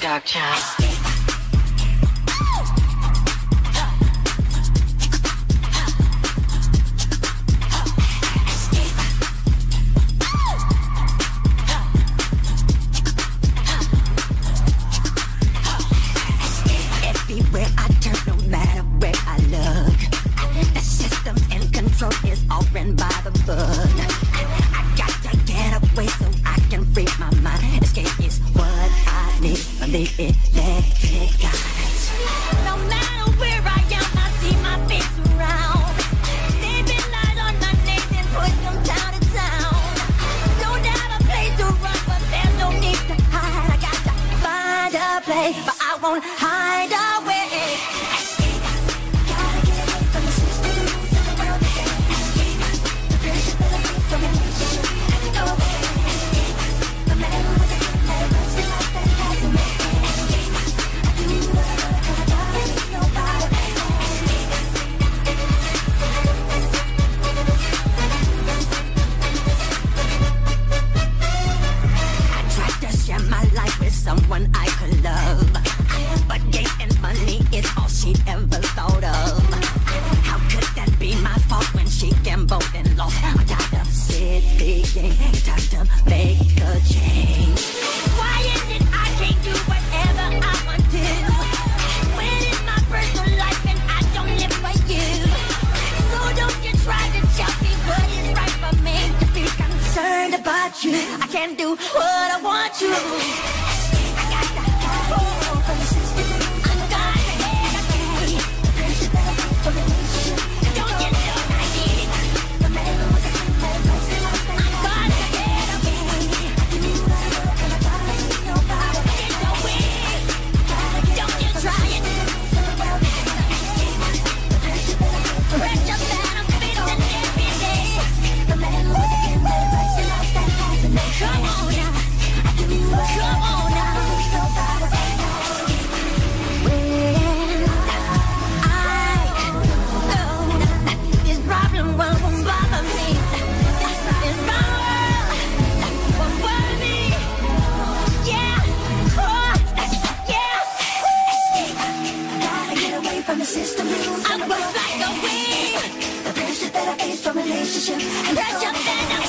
Darkchild. The electric guys. No matter where I am, I see my face around. They've been light on my and put them to town. Don't have a place to run, but there's no need to hide. I got to find a place, but I won't hide away. without you. I can't do what I want to. I was like a wing. The pressure shit that I faced from a relationship. And that's your man.